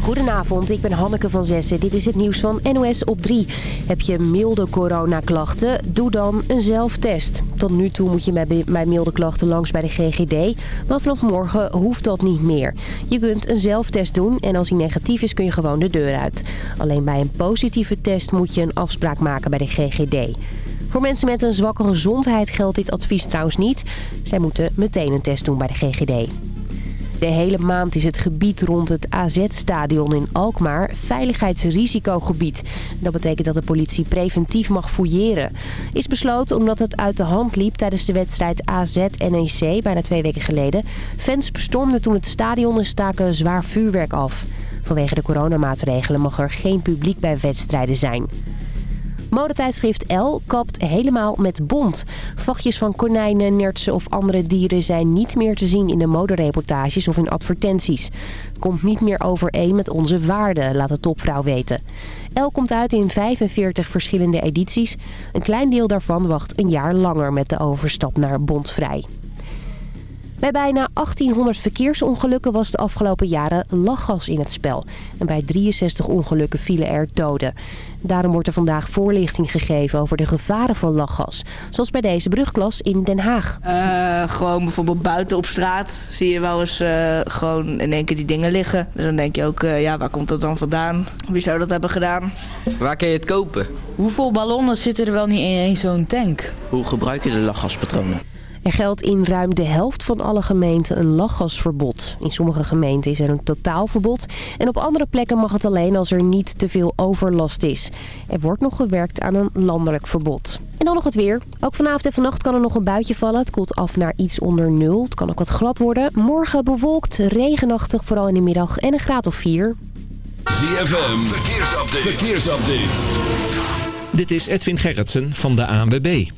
Goedenavond, ik ben Hanneke van Zessen. Dit is het nieuws van NOS op 3. Heb je milde coronaklachten? Doe dan een zelftest. Tot nu toe moet je bij milde klachten langs bij de GGD. Maar vanaf morgen hoeft dat niet meer. Je kunt een zelftest doen en als die negatief is kun je gewoon de deur uit. Alleen bij een positieve test moet je een afspraak maken bij de GGD. Voor mensen met een zwakke gezondheid geldt dit advies trouwens niet. Zij moeten meteen een test doen bij de GGD. De hele maand is het gebied rond het AZ-stadion in Alkmaar veiligheidsrisicogebied. Dat betekent dat de politie preventief mag fouilleren. Is besloten omdat het uit de hand liep tijdens de wedstrijd AZ-NEC bijna twee weken geleden. Fans bestormden toen het stadion en staken zwaar vuurwerk af. Vanwege de coronamaatregelen mag er geen publiek bij wedstrijden zijn. Modetijdschrift L kapt helemaal met bont. Vachtjes van konijnen, nertsen of andere dieren zijn niet meer te zien in de modereportages of in advertenties. Komt niet meer overeen met onze waarden, laat de topvrouw weten. L komt uit in 45 verschillende edities. Een klein deel daarvan wacht een jaar langer met de overstap naar bontvrij. Bij bijna 1800 verkeersongelukken was de afgelopen jaren lachgas in het spel. En bij 63 ongelukken vielen er doden. Daarom wordt er vandaag voorlichting gegeven over de gevaren van lachgas. Zoals bij deze brugklas in Den Haag. Uh, gewoon bijvoorbeeld buiten op straat zie je wel eens uh, gewoon in één keer die dingen liggen. Dus dan denk je ook, uh, ja, waar komt dat dan vandaan? Wie zou dat hebben gedaan? Waar kun je het kopen? Hoeveel ballonnen zitten er wel niet in zo'n tank? Hoe gebruik je de lachgaspatronen? Er geldt in ruim de helft van alle gemeenten een lachgasverbod. In sommige gemeenten is er een totaalverbod. En op andere plekken mag het alleen als er niet te veel overlast is. Er wordt nog gewerkt aan een landelijk verbod. En dan nog het weer. Ook vanavond en vannacht kan er nog een buitje vallen. Het koelt af naar iets onder nul. Het kan ook wat glad worden. Morgen bewolkt, regenachtig, vooral in de middag en een graad of 4. ZFM, verkeersupdate. verkeersupdate. Dit is Edwin Gerritsen van de ANWB.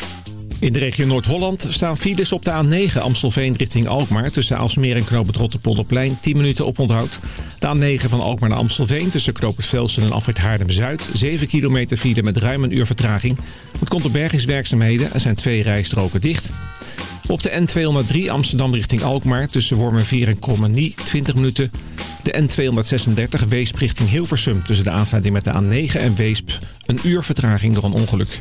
In de regio Noord-Holland staan files op de A9 Amstelveen richting Alkmaar... tussen Aalsmeer en Knoop het Rotterpolderplein 10 minuten op onthoud. De A9 van Alkmaar naar Amstelveen tussen Knoop het en Afrit Haarlem-Zuid... 7 kilometer file met ruim een uur vertraging. Het komt op bergingswerkzaamheden en zijn twee rijstroken dicht. Op de N203 Amsterdam richting Alkmaar tussen Wormerveer en Krommenie 20 minuten. De N236 Weesp richting Hilversum tussen de aansluiting met de A9 en Weesp... een uur vertraging door een ongeluk.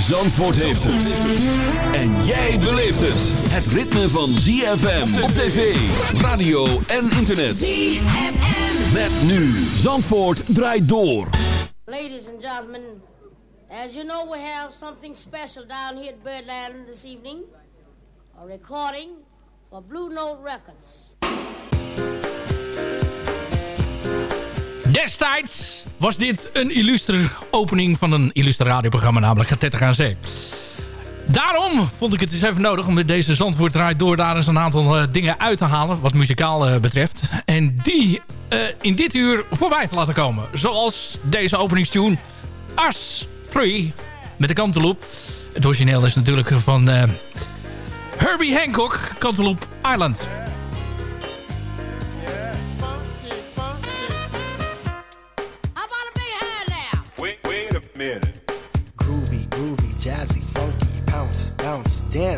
Zandvoort heeft het. En jij beleeft het. Het ritme van ZFM op tv, radio en internet. ZFM. Met nu. Zandvoort draait door. Ladies and gentlemen, as you know we have something special down here at Birdland this evening. A recording for Blue Note Records. Destijds was dit een illustre opening van een illustre radioprogramma, namelijk Getetter aan Zee. Daarom vond ik het eens even nodig om met deze Zandvoort draait door daar eens een aantal uh, dingen uit te halen, wat muzikaal uh, betreft. En die uh, in dit uur voorbij te laten komen. Zoals deze openingstune Ars 3 met de Cantaloupe. Het origineel is natuurlijk van Herbie Hancock, Cantaloupe Island.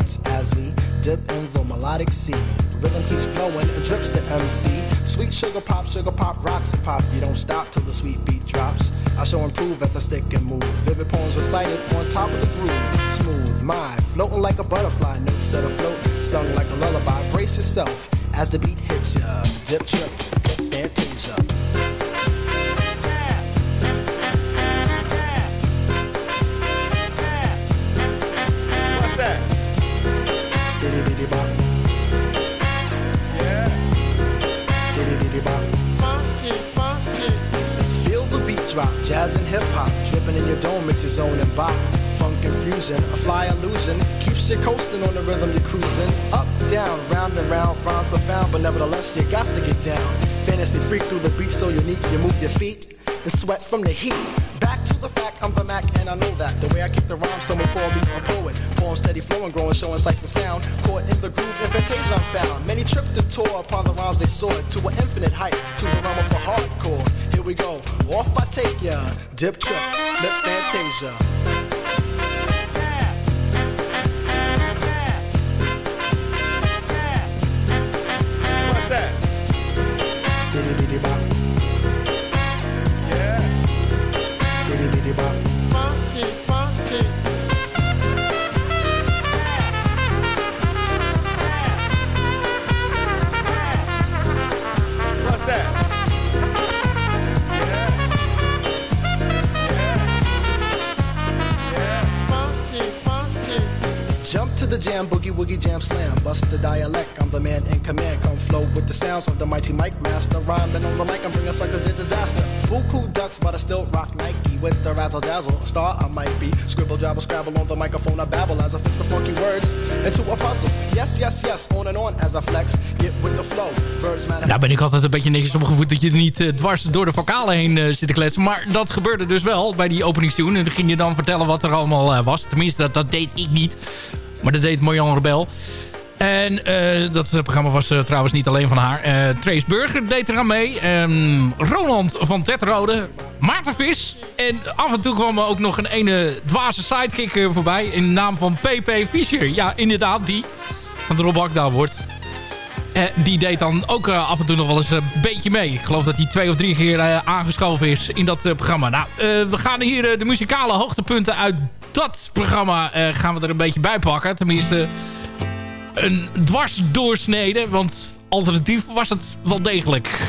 Dance as we dip in the melodic sea. Rhythm keeps flowing and drips the MC. Sweet sugar pop, sugar pop, rocks and pop. You don't stop till the sweet beat drops. I shall improve as I stick and move. Vivid poems recited on top of the groove. Smooth, mind, floating like a butterfly. Notes set afloat, sung like a lullaby. Brace yourself as the beat hits ya. Dip, trip, fantasia. Drop, jazz and hip hop, dripping in your dome, it's your zone and bop. Funk infusion, a fly illusion, keeps you coasting on the rhythm you're cruising. Up, down. Round and round, rhymes profound, but nevertheless, you got to get down. Fantasy freak through the beat so unique, you move your feet and sweat from the heat. Back to the fact, I'm the Mac, and I know that. The way I kick the rhyme, someone call me a poet. Poem steady flowing, growing, showing sights and sound. Caught in the groove, invitation I'm found. Many tripped and tore upon the rhymes they soared to an infinite height, to the realm of the hardcore. Here we go, off I take ya. Dip trip, lip fantasia. In command. Come flow with the sounds of the mighty Mike Master. Rhyming on the mic, I'm bringing suckers to disaster. Buku ducks, but I still rock Nike with the razzle dazzle. Star I might be. Scribble, jabble, scrabble on the microphone. I babble as I fix the funky words into a puzzle. Yes, yes, yes, on and on as I flex. Get with the flow. Birds man. Nou ben ik altijd een beetje netjes opgevoed dat je niet eh, dwars door de vocalen heen eh, zit te kletsen. Maar dat gebeurde dus wel bij die openingstune. En dan ging je dan vertellen wat er allemaal eh, was. Tenminste, dat, dat deed ik niet. Maar dat deed Marjan Rebel. En eh, dat programma was eh, trouwens niet alleen van haar. Eh, Trace Burger deed eraan mee. Ehm, Roland van Tetrode. Maarten Vis. En af en toe kwam er ook nog een ene dwaze sidekick eh, voorbij. In de naam van PP Fischer. Ja, inderdaad, die. Van de Rob Akda wordt. Eh, die deed dan ook eh, af en toe nog wel eens een beetje mee. Ik geloof dat hij twee of drie keer eh, aangeschoven is in dat eh, programma. Nou, eh, we gaan hier eh, de muzikale hoogtepunten uit dat programma eh, gaan we er een beetje bij pakken. Tenminste, een dwarsdoorsnede. Want alternatief was het wel degelijk.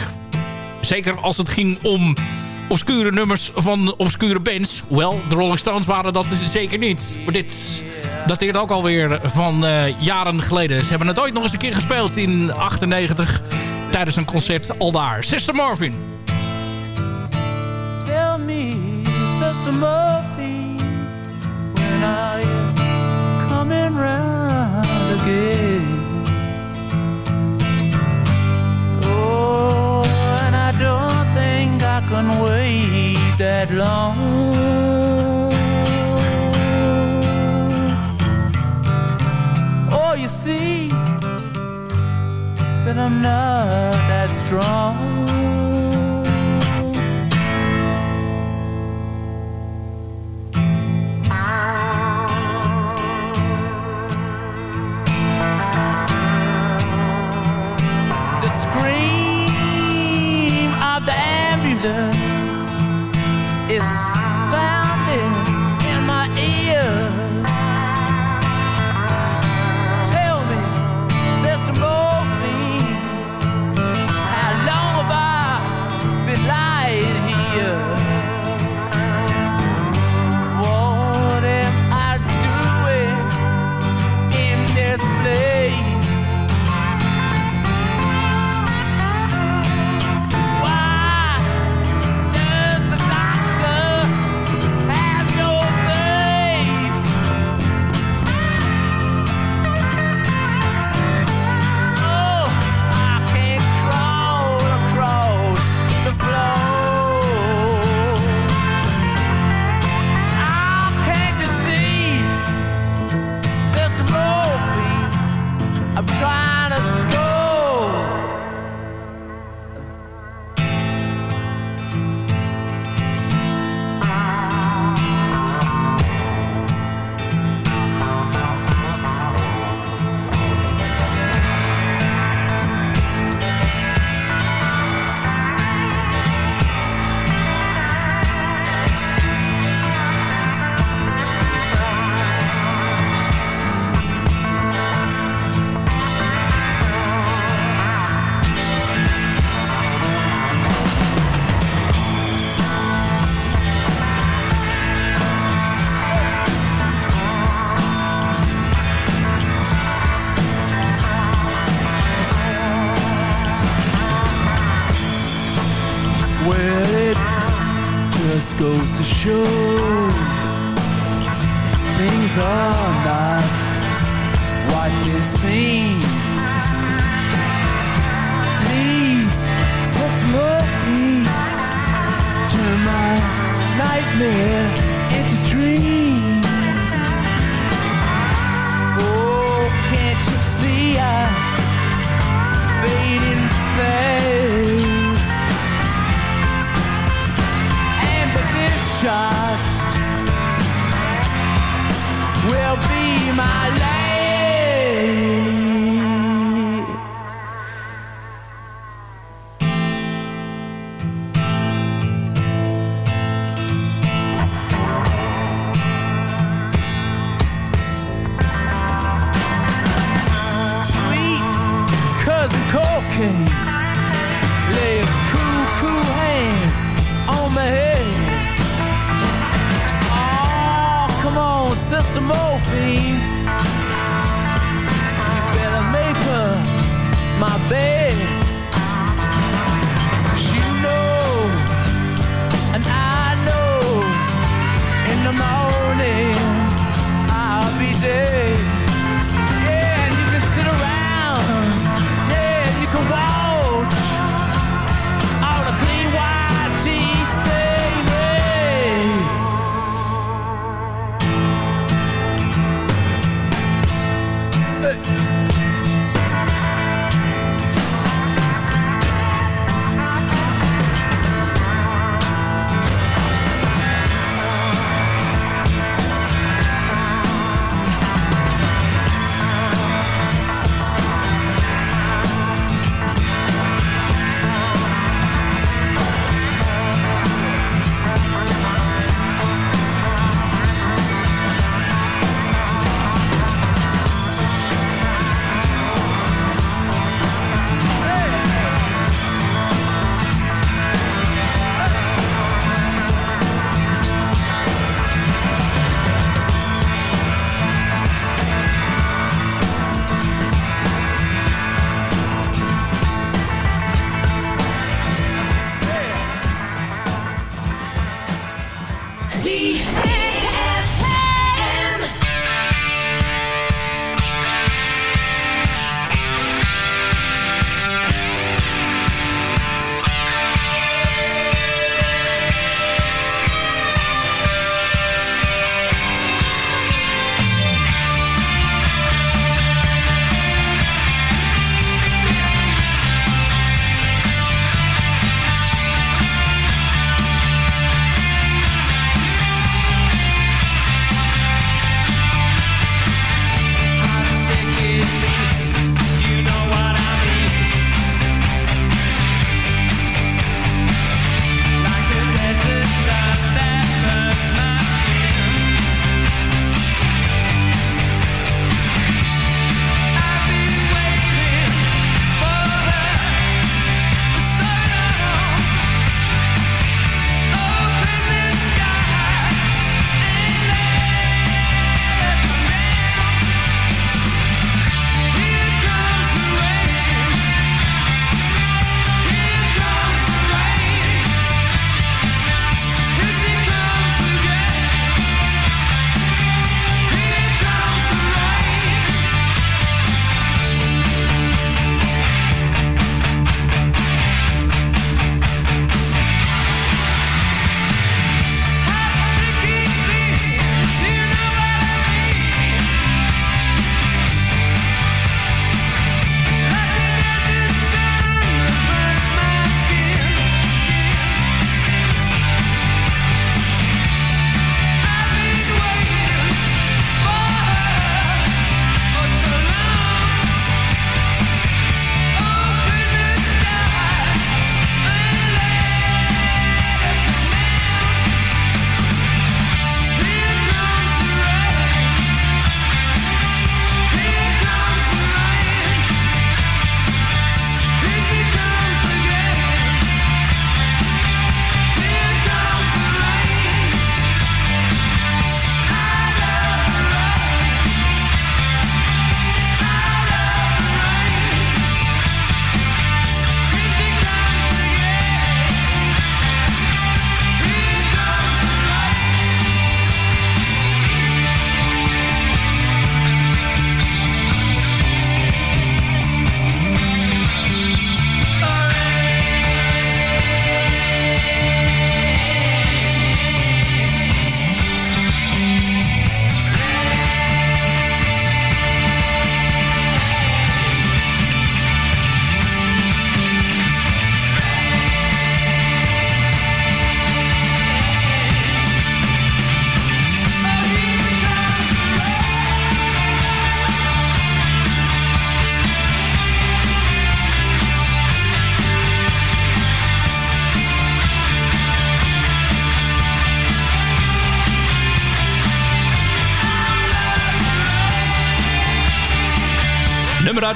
Zeker als het ging om obscure nummers van obscure bands. Hoewel, de Rolling Stones waren dat zeker niet. Maar dit dateert ook alweer van eh, jaren geleden. Ze hebben het ooit nog eens een keer gespeeld in 98 tijdens een concert al daar. Sister Marvin. Tell me, Sister Murphy, when are you coming Oh, and I don't think I can wait that long. Oh, you see that I'm not that strong.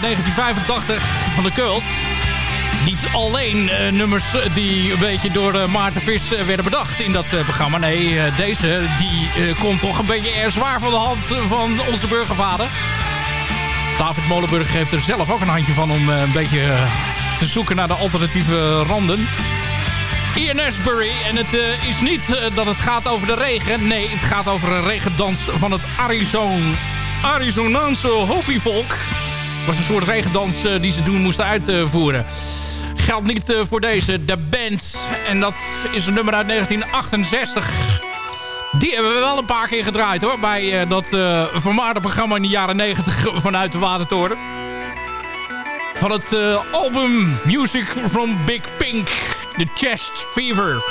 Uit 1985 van de Cult. niet alleen eh, nummers die een beetje door uh, Maarten Vis werden bedacht in dat programma. Nee, deze die komt toch een beetje erg zwaar van de hand van onze burgervader. David Molenburg heeft er zelf ook een handje van om een beetje te zoeken naar de alternatieve randen. Ian Ashbury. En het is niet dat het gaat over de regen. Nee, het gaat over een regendans van het Arizona, Arizonaanse Hopi-volk was een soort regendans uh, die ze doen moesten uitvoeren. Geldt niet uh, voor deze, de band. En dat is een nummer uit 1968. Die hebben we wel een paar keer gedraaid hoor. Bij uh, dat vermaarde programma in de jaren 90 vanuit de Watertoren. Van het album Music from Big Pink. The Chest Fever.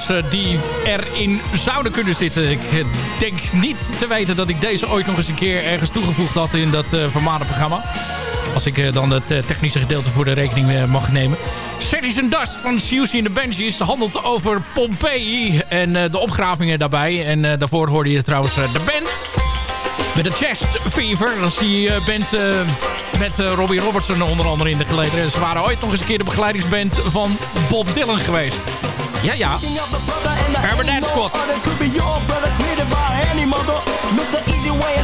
Eh, die erin zouden kunnen zitten. Ik eh, denk niet te weten dat ik deze ooit nog eens een keer ergens toegevoegd had in dat uh, programma. Als ik dan het technische gedeelte voor de rekening mag nemen. Cities and Dust van Siouxsie in the Benjies handelt over Pompeii en de opgravingen daarbij. En daarvoor hoorde je trouwens de band met de Chest Fever. Is die band met Robbie Robertson onder andere in de geleden. Ze waren ooit nog eens een keer de begeleidingsband van Bob Dylan geweest. Ja, ja. Dance oh, Squad.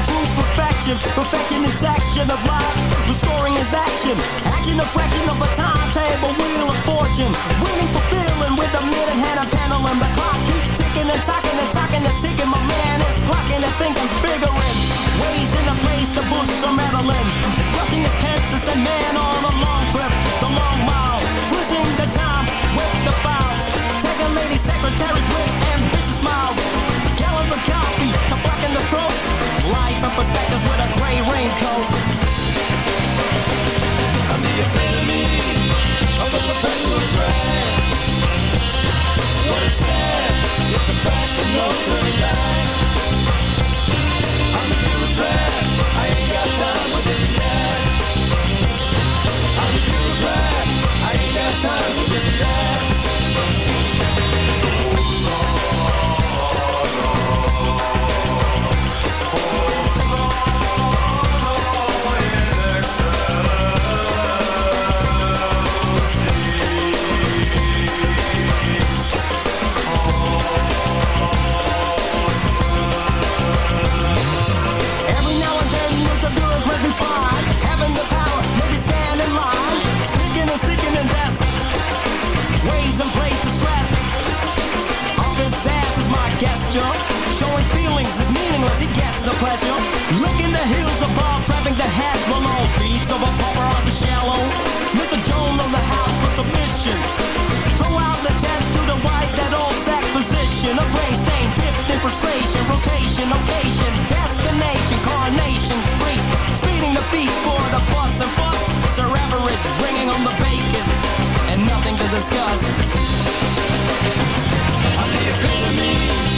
True perfection. This action of life. Restoring his action. Action a fraction of a timetable. Wheel of fortune. Winning, fulfilling with a minute hand. The clock keep ticking and talking and talking and ticking. My man is clocking and thinking, figuring. Ways in a place to boost some adrenaline. Brushing his pants to send man on a long trip. The long mile. The time secretaries with ambitious smiles. Gallons of coffee to blacken the throat. Life and perspectives with a gray raincoat. I'm the epitome of a perpetual drag. What is said is the fact of no turning back. I'm the bureaucrat. I ain't got time for this yet. I'm the bureaucrat. I ain't got time gesture Showing feelings is meaningless, he gets the pleasure. Licking the heels above, trapping the head below Beats of a paparazzi are shallow. Mr. Jones on the house for submission. Throw out the test to the wife, that old sack position. A brain stain dipped in frustration Rotation, occasion, destination carnation, Street. Speeding the feet for the bus and bus Sir Average bringing on the bacon. And nothing to discuss. The the the I time for this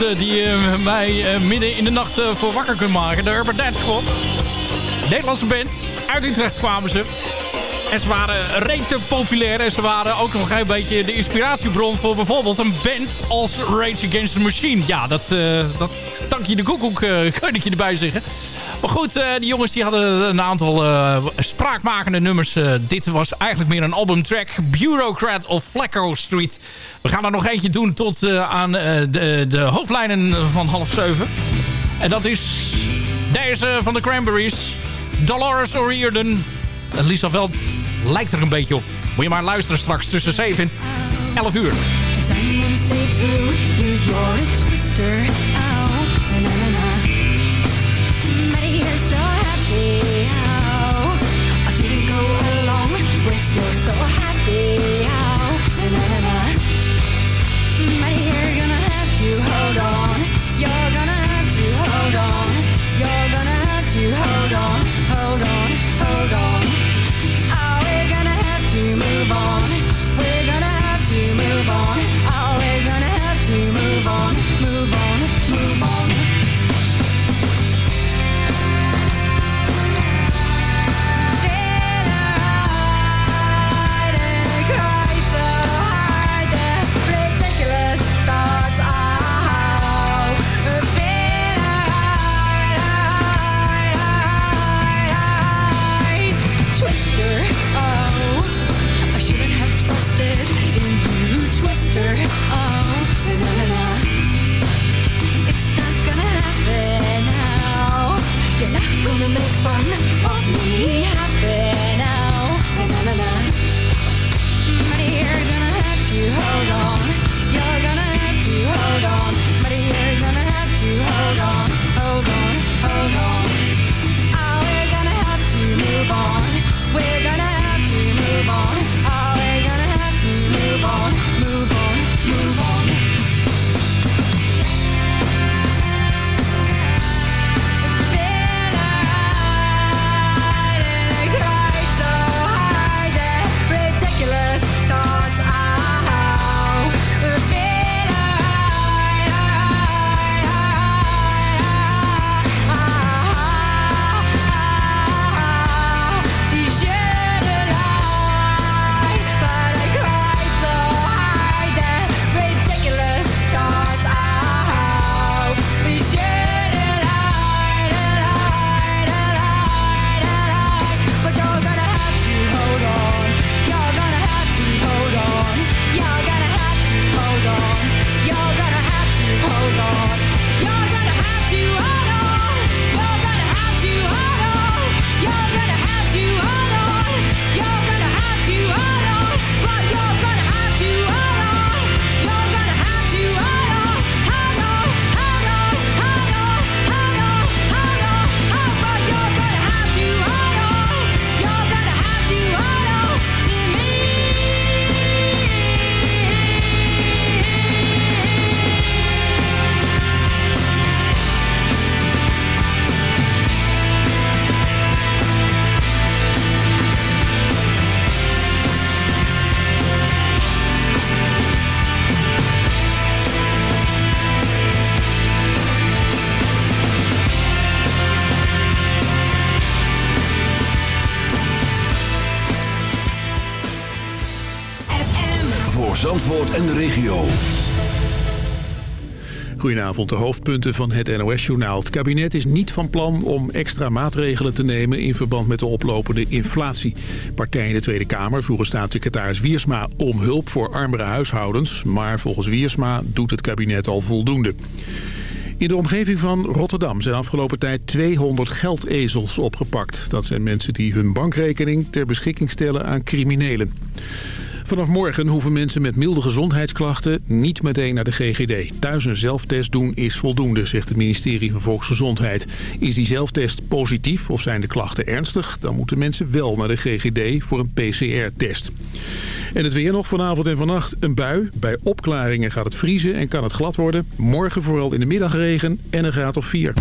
die eh, mij eh, midden in de nacht eh, voor wakker kunt maken. De Urban Dance Squad. Nederlandse band. Uit Utrecht kwamen ze. En ze waren rete populair. En ze waren ook nog een beetje de inspiratiebron voor bijvoorbeeld een band als Rage Against the Machine. Ja, dat, eh, dat dank je de koekoek, eh, kan ik je erbij zeggen. Maar goed, die jongens die hadden een aantal spraakmakende nummers. Eh, dit was eigenlijk meer een albumtrack. Bureaucrat of Flacco Street. We gaan er nog eentje doen tot eh, aan eh, de, de hoofdlijnen van half zeven. En dat is deze van de Cranberries. Dolores O'Riordan. Lisa Weld lijkt er een beetje op. Moet je maar luisteren straks tussen 7 en 11 uur. You're so happy. En de regio. Goedenavond, de hoofdpunten van het NOS-journaal. Het kabinet is niet van plan om extra maatregelen te nemen... in verband met de oplopende inflatie. Partijen in de Tweede Kamer vroegen staatssecretaris Wiersma... om hulp voor armere huishoudens. Maar volgens Wiersma doet het kabinet al voldoende. In de omgeving van Rotterdam zijn afgelopen tijd 200 geldezels opgepakt. Dat zijn mensen die hun bankrekening ter beschikking stellen aan criminelen. Vanaf morgen hoeven mensen met milde gezondheidsklachten niet meteen naar de GGD. Thuis een zelftest doen is voldoende, zegt het ministerie van Volksgezondheid. Is die zelftest positief of zijn de klachten ernstig... dan moeten mensen wel naar de GGD voor een PCR-test. En het weer nog vanavond en vannacht een bui. Bij opklaringen gaat het vriezen en kan het glad worden. Morgen vooral in de middag regen en een graad of 4.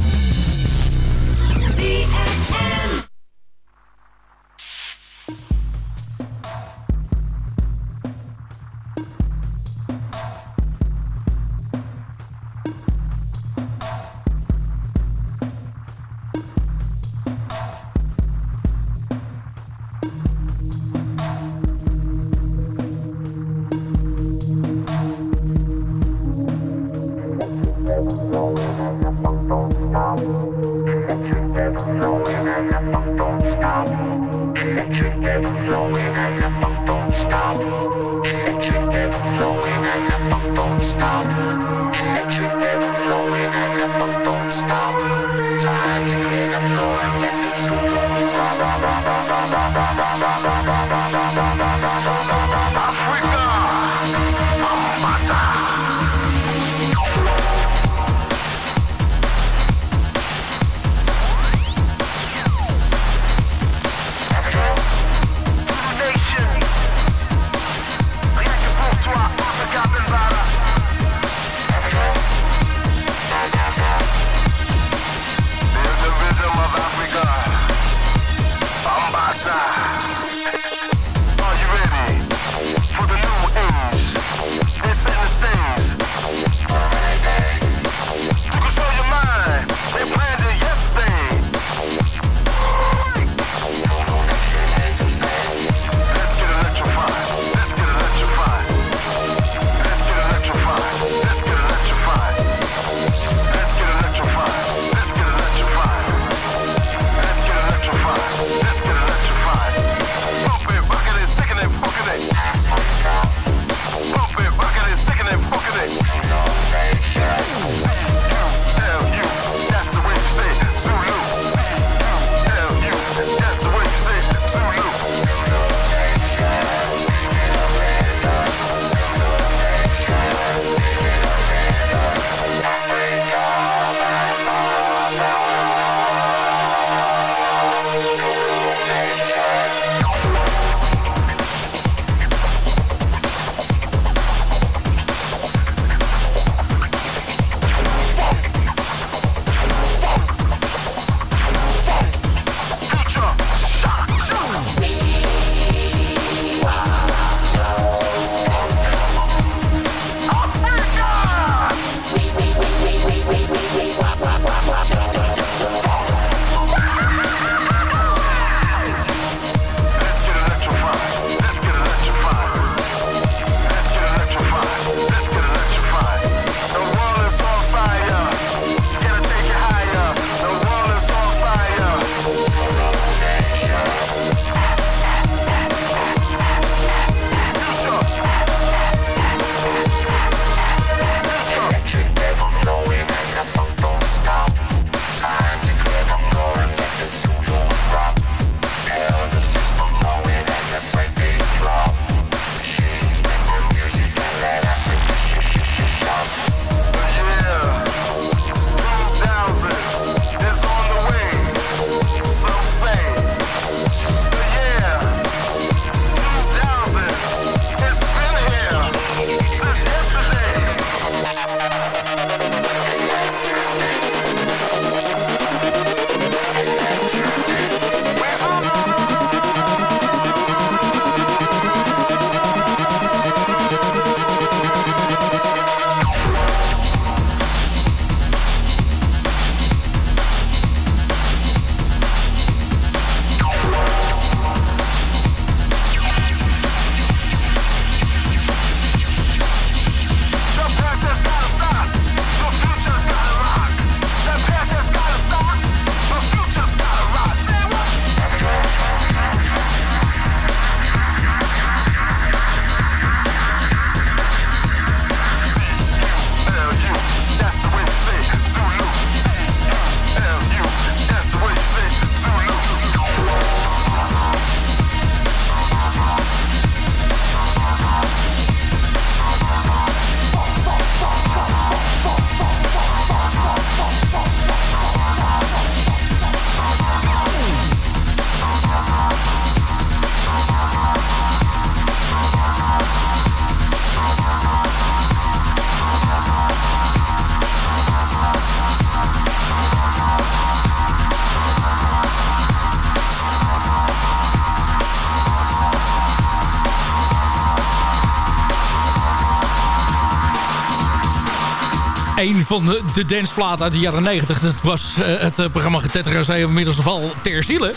Een van de, de danceplaten uit de jaren 90. Dat was eh, het eh, programma Getetteren zei inmiddels al ter ziele.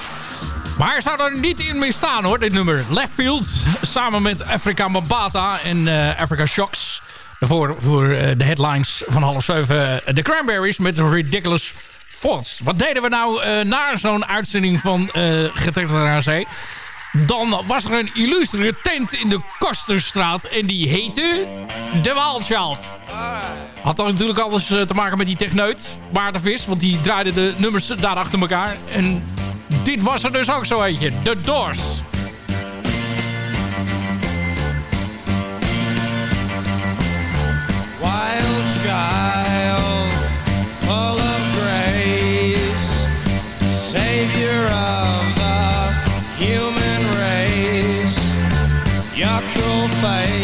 Maar hij zou er niet in mee staan hoor, dit nummer. Left Field, samen met Africa Mambata en eh, Africa Shocks. Voor eh, de headlines van half zeven. de Cranberries met Ridiculous Thoughts. Wat deden we nou na zo'n uitzending van uh, Zee? Dan was er een illustere tent in de Kosterstraat. En die heette De Waalchild. Had dan natuurlijk alles eh, te maken met die techneut. Watervis. Want die draaide de nummers daar achter elkaar. En dit was er dus ook zo eentje. The Doors. wild child, full of grace, savior of Your cruel face.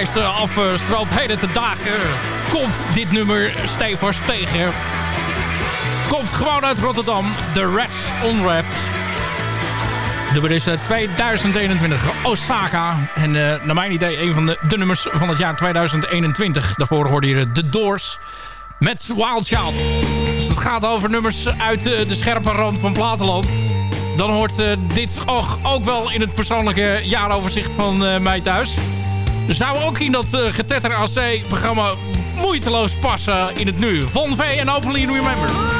Lijsten afstroopt heden te dagen... komt dit nummer stevig tegen. Komt gewoon uit Rotterdam. The Rats Unwrapped. Nummer is eh, 2021 Osaka. En eh, naar mijn idee een van de, de nummers van het jaar 2021. Daarvoor hoorde je The Doors met Wild Child. Dus het gaat over nummers uit eh, de scherpe rand van Platenland. Dan hoort eh, dit ook, ook wel in het persoonlijke jaaroverzicht van eh, mij thuis. Zou ook in dat eh, Getetter AC-programma moeiteloos passen in het nu. Von V en Openly Remember.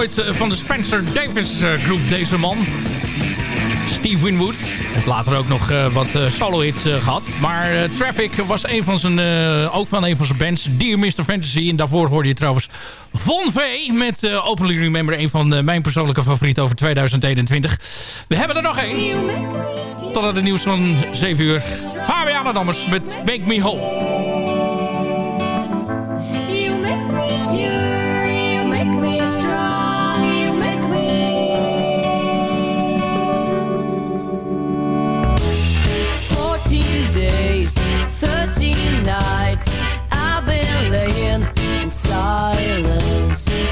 Eh, van de Spencer Davis eh, groep, deze man. Steve Winwood. Heeft later ook nog eh, wat eh, solo-hits eh, gehad. Maar Traffic was een van zijn, ook van een van zijn bands. Dear Mr. Fantasy. En daarvoor hoorde je trouwens Von V. Met Openly Remember. Een van mijn persoonlijke favorieten over 2021. We hebben er nog één. Tot aan het nieuws van 7 uur. Fabiana Dammers met Make Me Whole.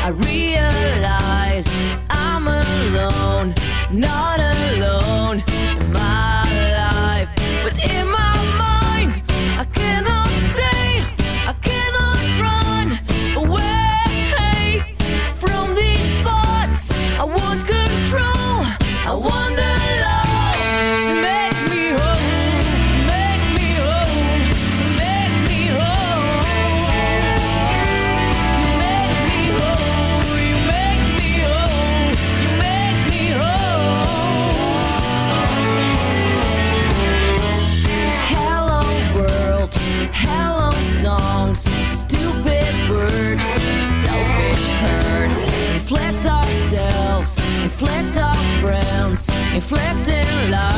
I realize I'm alone, not alone in my life, but in my reflecting light